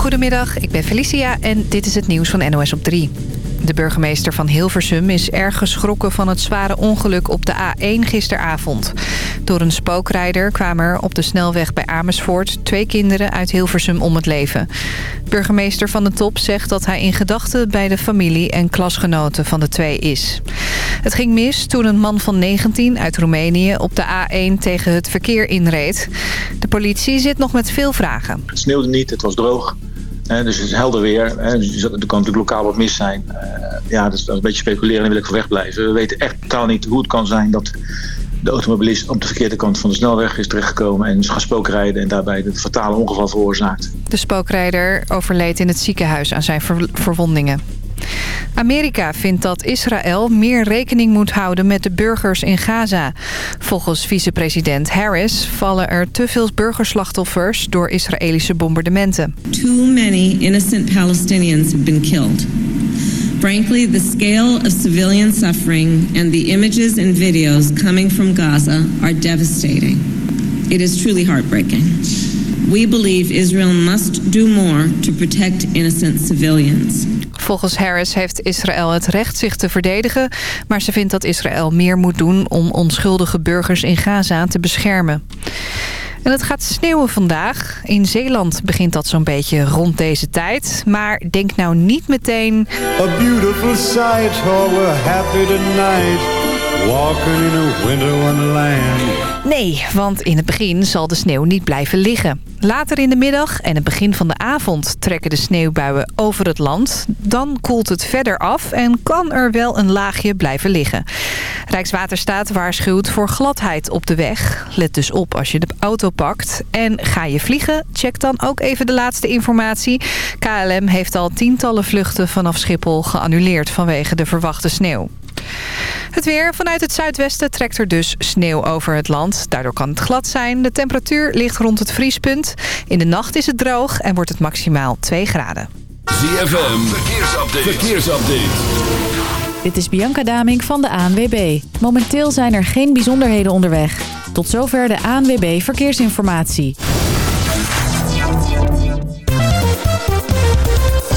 Goedemiddag, ik ben Felicia en dit is het nieuws van NOS op 3. De burgemeester van Hilversum is erg geschrokken van het zware ongeluk op de A1 gisteravond. Door een spookrijder kwamen er op de snelweg bij Amersfoort twee kinderen uit Hilversum om het leven. Burgemeester Van de Top zegt dat hij in gedachten bij de familie en klasgenoten van de twee is. Het ging mis toen een man van 19 uit Roemenië op de A1 tegen het verkeer inreed. De politie zit nog met veel vragen. Het sneeuwde niet, het was droog. Dus het is helder weer. Dus er kan natuurlijk lokaal wat mis zijn. Uh, ja, dat is een beetje speculeren en wil ik van weg blijven. We weten echt totaal niet hoe het kan zijn dat de automobilist op de verkeerde kant van de snelweg is terechtgekomen en is gaan spookrijden en daarbij het fatale ongeval veroorzaakt. De spookrijder overleed in het ziekenhuis aan zijn ver verwondingen. Amerika vindt dat Israël meer rekening moet houden met de burgers in Gaza. Volgens vicepresident Harris vallen er te veel burgerslachtoffers door Israëlische bombardementen. Too many innocent Palestinians have been killed. Frankly, the scale of civilian suffering and the images and videos coming from Gaza are devastating. It is truly heartbreaking. We believe Israel must do more to protect innocent civilians. Volgens Harris heeft Israël het recht zich te verdedigen... maar ze vindt dat Israël meer moet doen om onschuldige burgers in Gaza te beschermen. En het gaat sneeuwen vandaag. In Zeeland begint dat zo'n beetje rond deze tijd. Maar denk nou niet meteen... A beautiful sight, oh we're happy tonight. Walking in a winter wonderland. Nee, want in het begin zal de sneeuw niet blijven liggen. Later in de middag en het begin van de avond trekken de sneeuwbuien over het land. Dan koelt het verder af en kan er wel een laagje blijven liggen. Rijkswaterstaat waarschuwt voor gladheid op de weg. Let dus op als je de auto pakt. En ga je vliegen? Check dan ook even de laatste informatie. KLM heeft al tientallen vluchten vanaf Schiphol geannuleerd vanwege de verwachte sneeuw. Het weer. Vanuit het zuidwesten trekt er dus sneeuw over het land. Daardoor kan het glad zijn. De temperatuur ligt rond het vriespunt. In de nacht is het droog en wordt het maximaal 2 graden. ZFM. Verkeersupdate. Verkeersupdate. Dit is Bianca Daming van de ANWB. Momenteel zijn er geen bijzonderheden onderweg. Tot zover de ANWB Verkeersinformatie.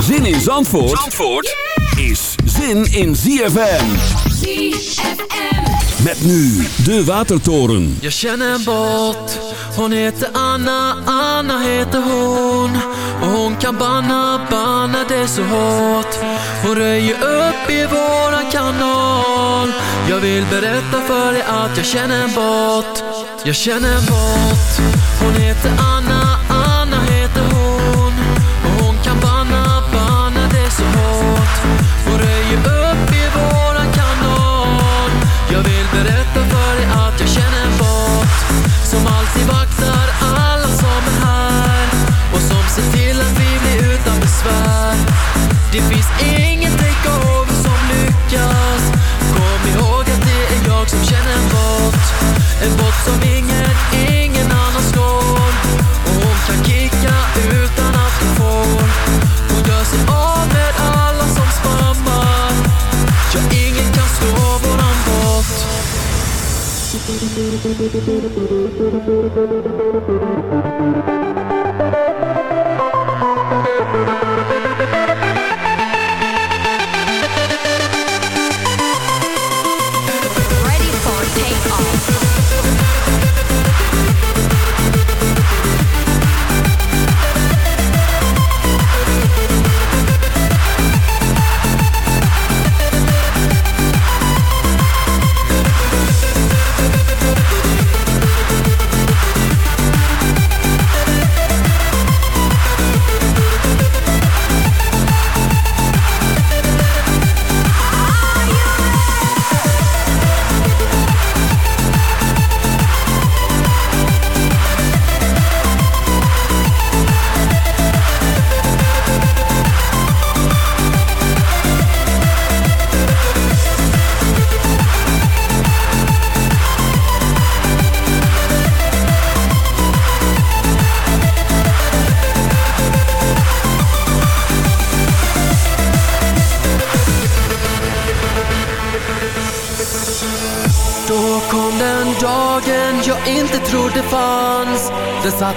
Zin in Zandvoort, Zandvoort is zin in ZFM. ZFM. Met nu de Watertoren. Jag känner en båt, hon heter Anna, Anna heter hon. Och hon kan banna, banna det så hårt. Hon röjer upp i våran kanal. Jag vill berätta för dig att jag känner en båt. Jag känner en båt, hon heter Anna Vi vaktar alla som är här. Och som ser till att vi blir utan besvär. Det finns ingen takeover som lyckas. Kom ihåg att det är jag som känner en bot. En bot som ingen, ingen Thank you.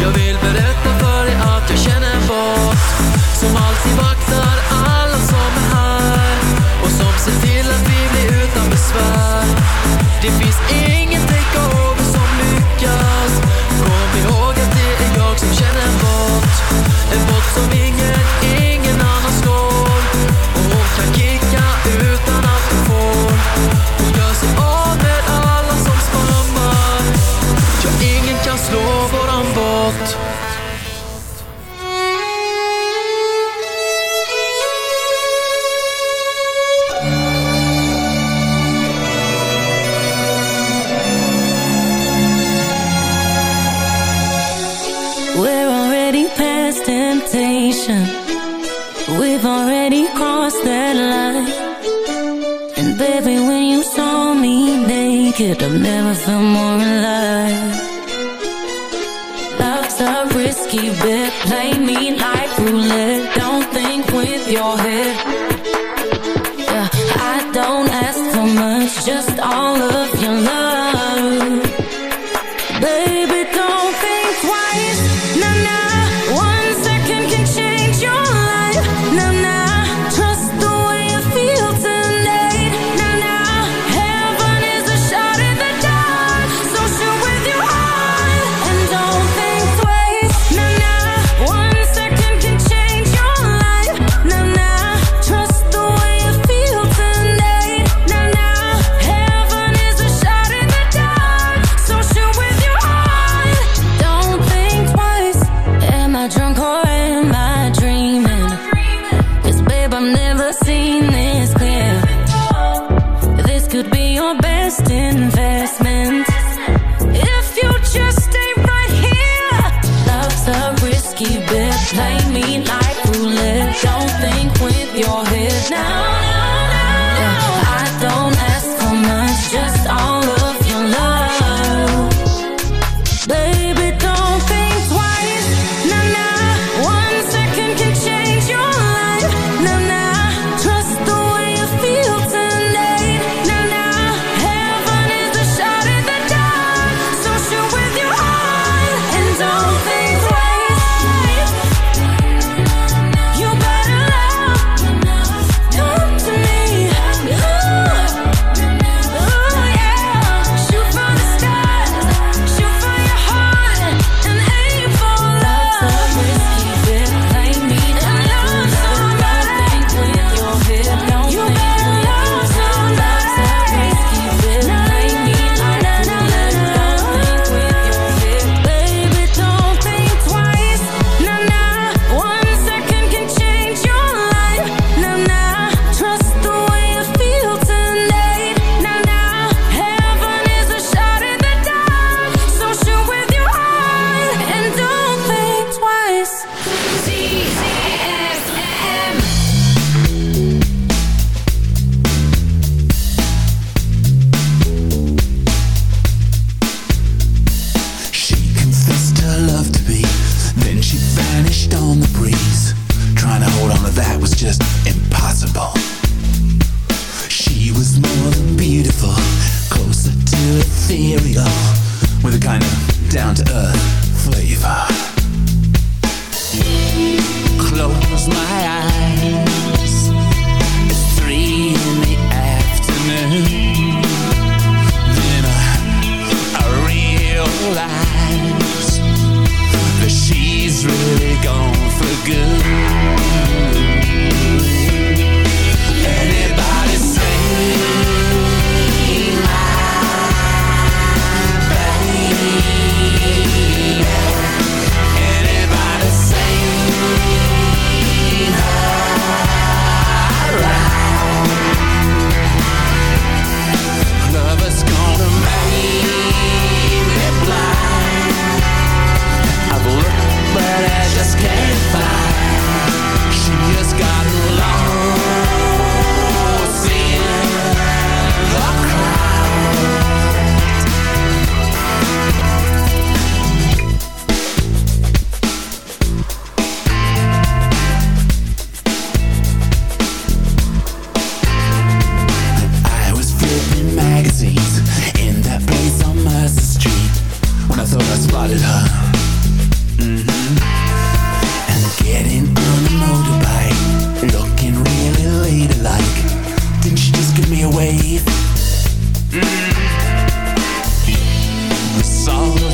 Jag vill berätta för dig att jag känner en Som alltid vaktar alla som är här. Och som ser till att vi blir utan besvär. Det finns inget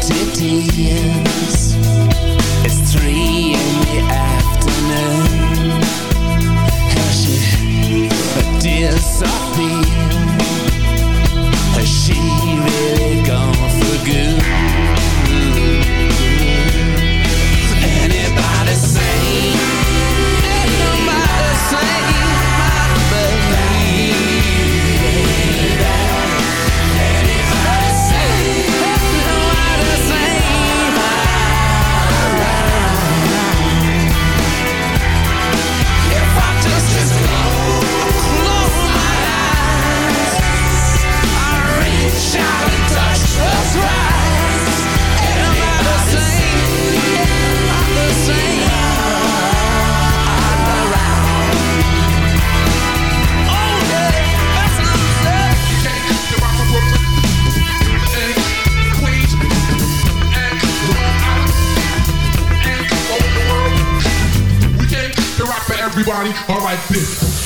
cities. It's three in the afternoon. Has she disappeared? Has she really gone for good? Mm. All right. or.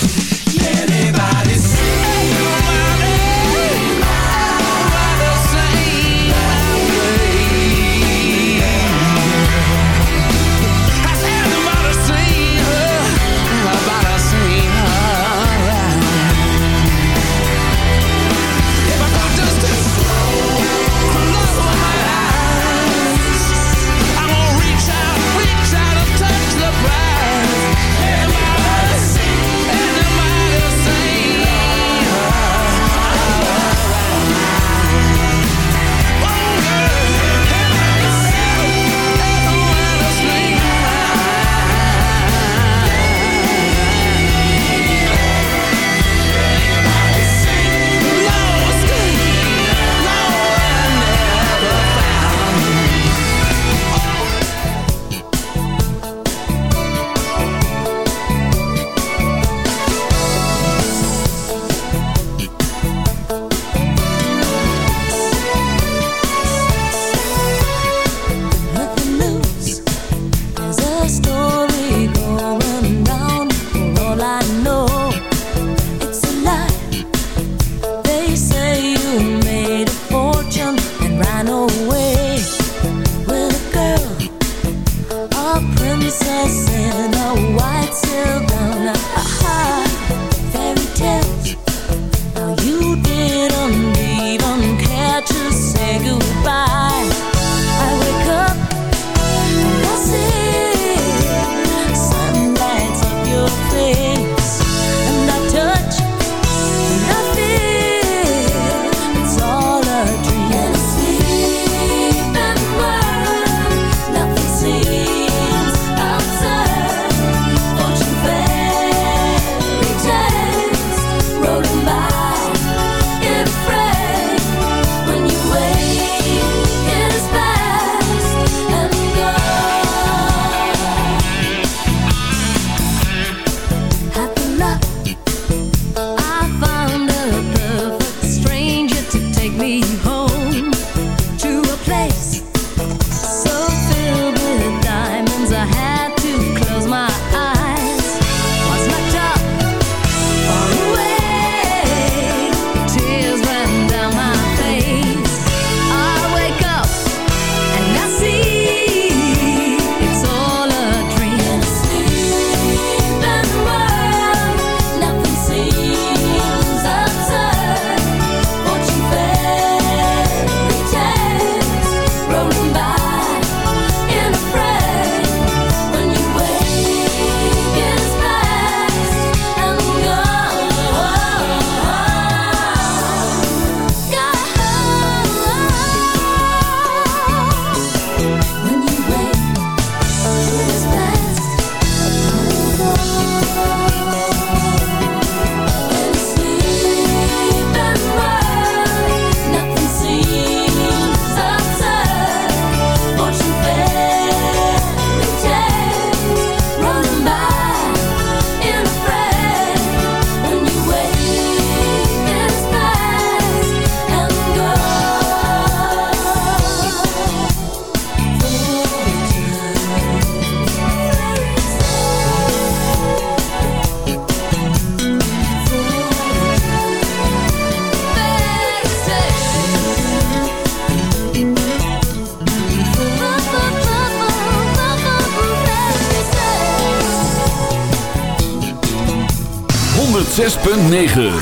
9.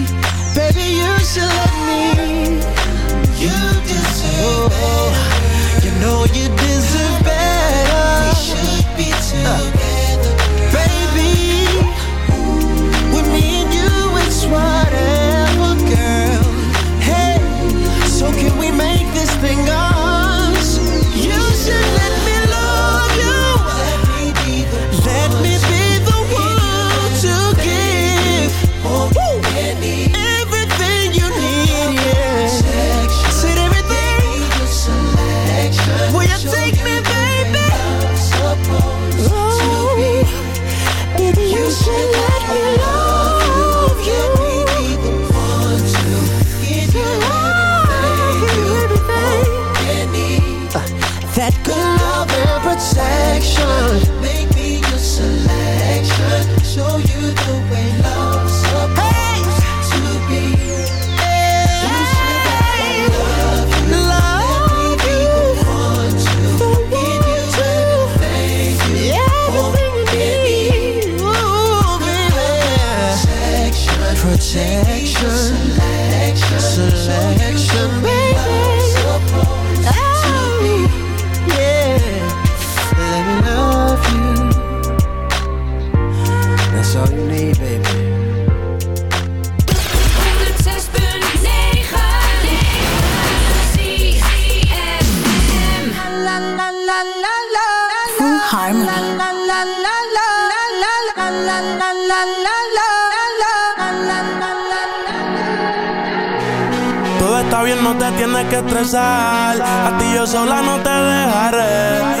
Should let me. You deserve better. You know you deserve better. We should be together, baby. With me and you, it's whatever, girl. Hey, so can we make this thing us? Protection. That's all you need, baby. Todo está bien, no te tienes que estresar. A ti yo sola no te dejaré.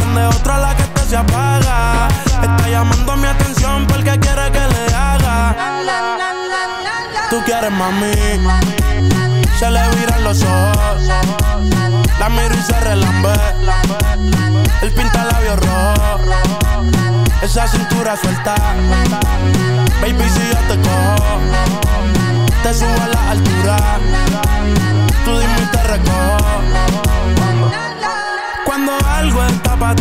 Donde otra la que este se apaga. Está llamando mi atención porque quiere que le haga. Tú quieres mami. Se le viran los ojos. La miro y se relambe. El pinta labios rojo. Esa cintura suelta. Baby, si yo te cojo, te subo a la altura. Tú dime y te recojo.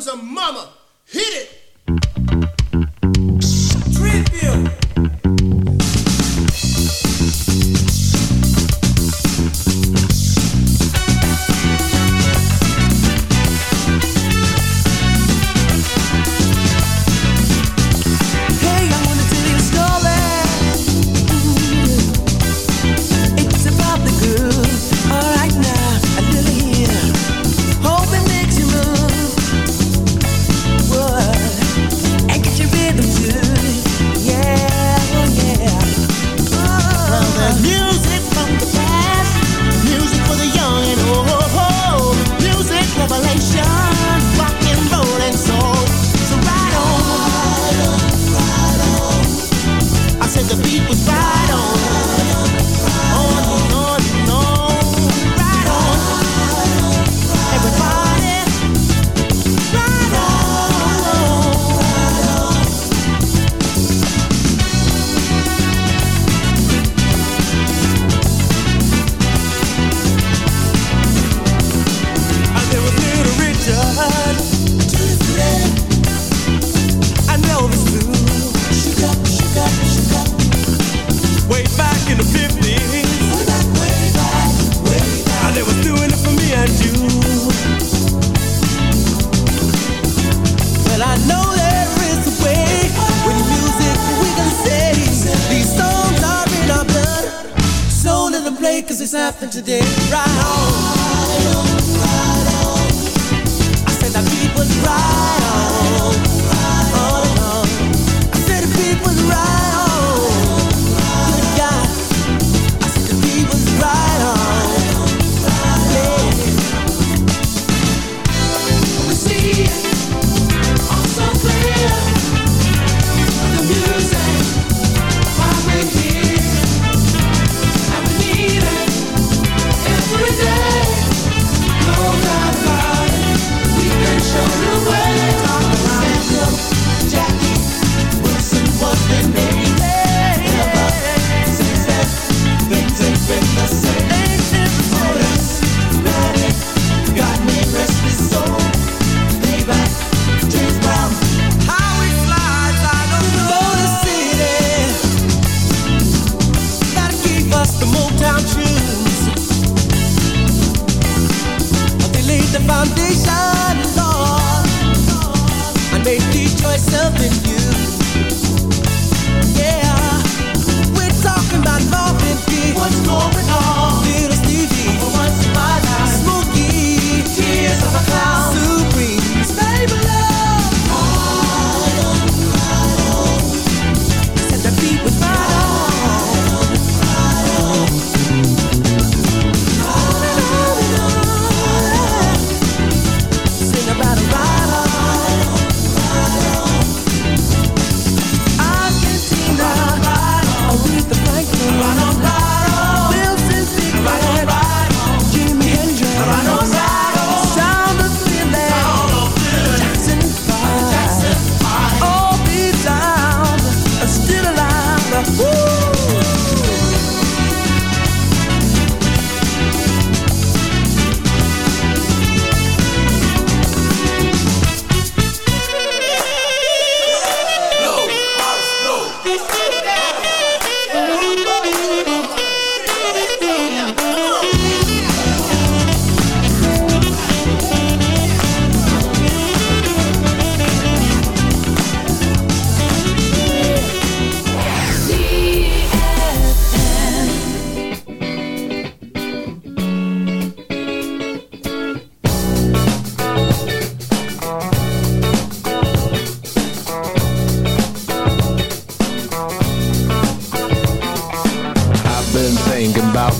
A mama. Hit it.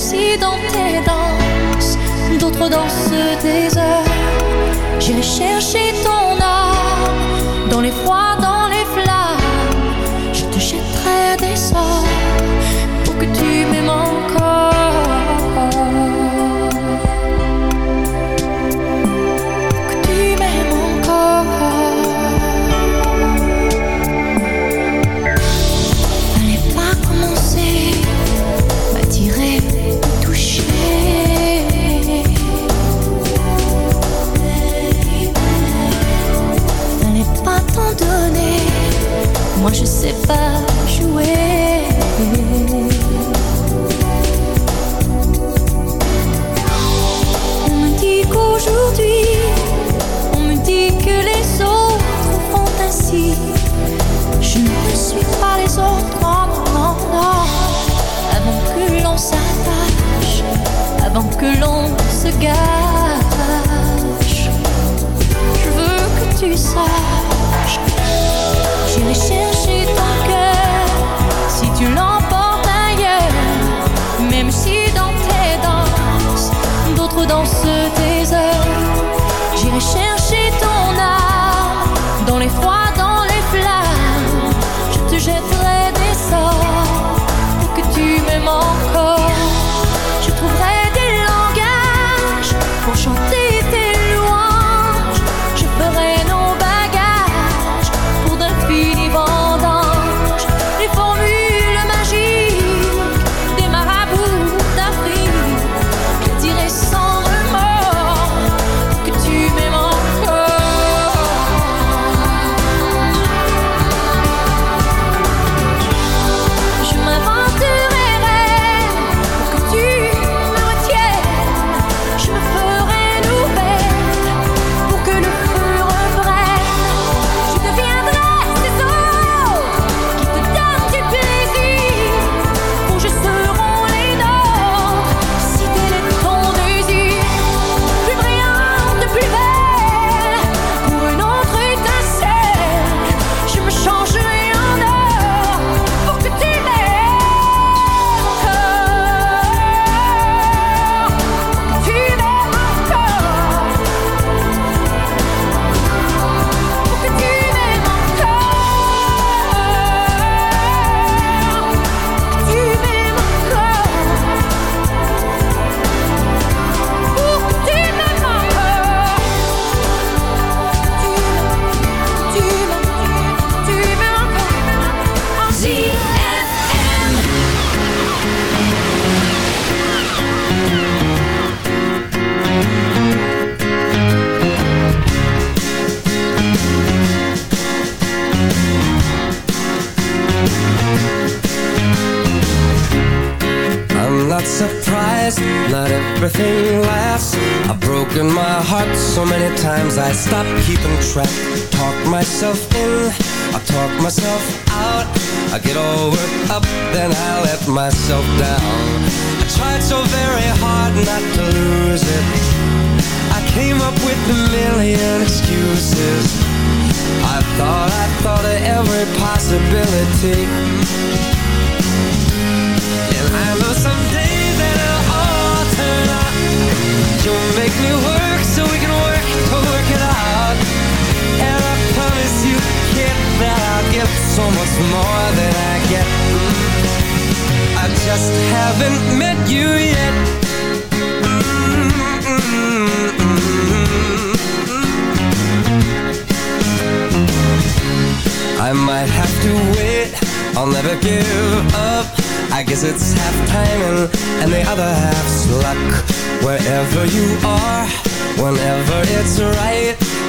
aussi dans tes danses, d'autres dansent des heures. J'irai chercher ton âme dans les froids. On me dit qu'aujourd'hui, on me dit que les autres font ainsi. Je ne suis pas les autres, non, non, non. Avant que l'on s'attache, avant que l'on se gâche, je veux que tu saches.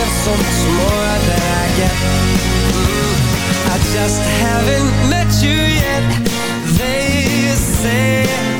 I'll so much more than I get mm. I just haven't met you yet They say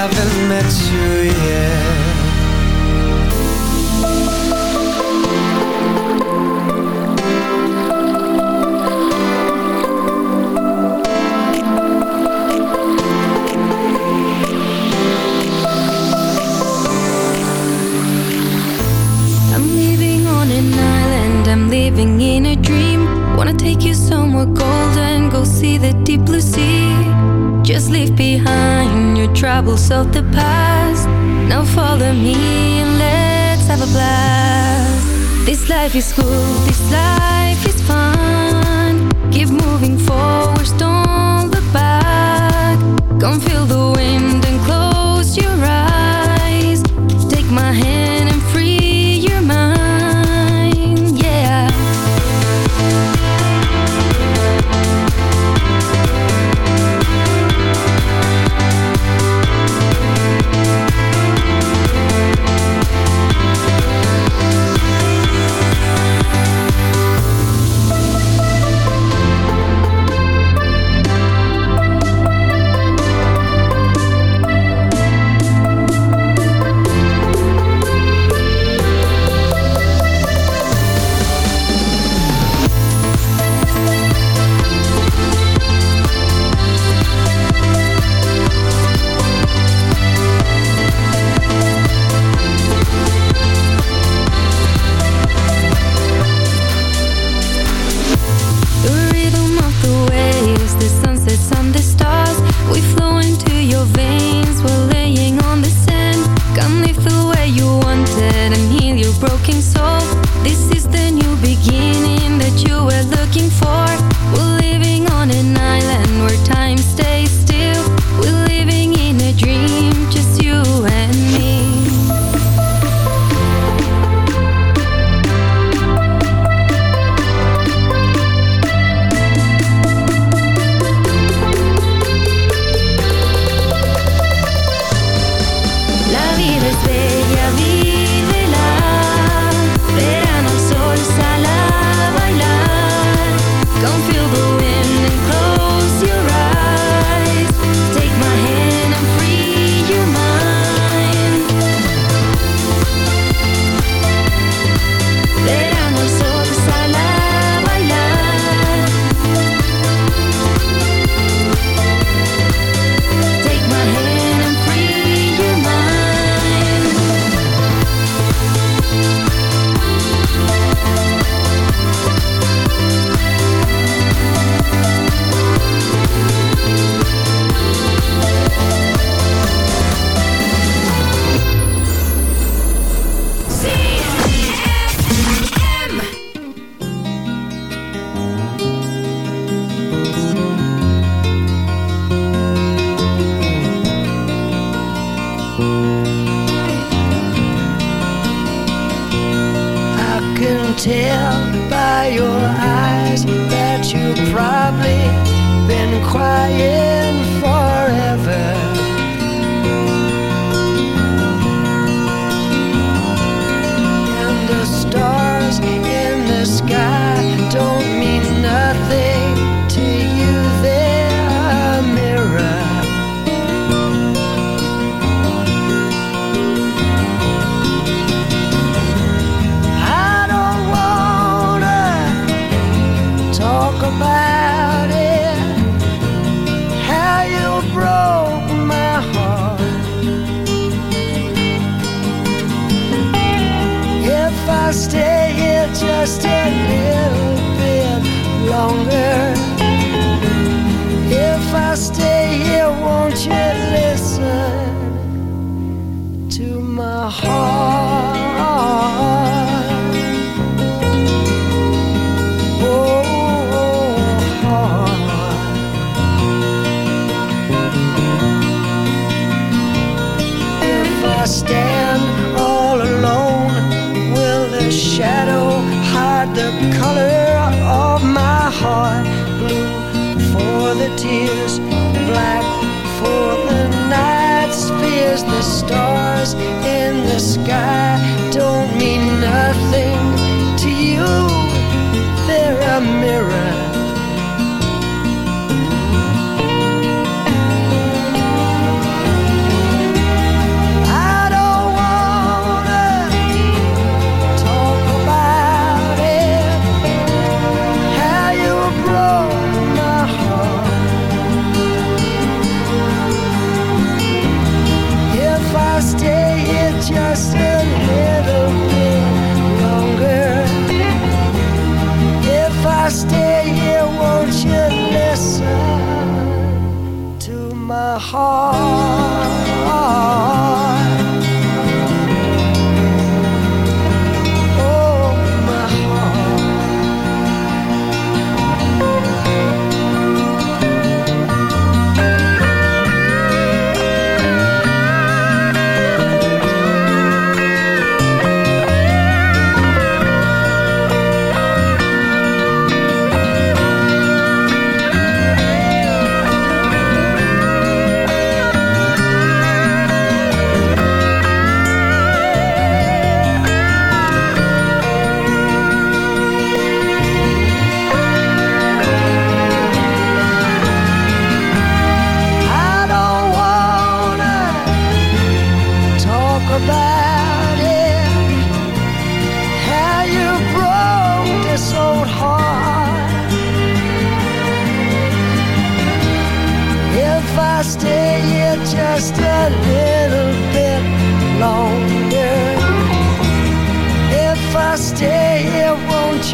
haven't met you yet I'm living on an island, I'm living in a dream. Wanna take you somewhere golden, go see the deep blue sea. Just leave behind your troubles of the past. Now follow me and let's have a blast. This life is good, this life is fun. Keep moving forward,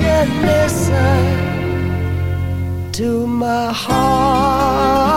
won't listen to my heart?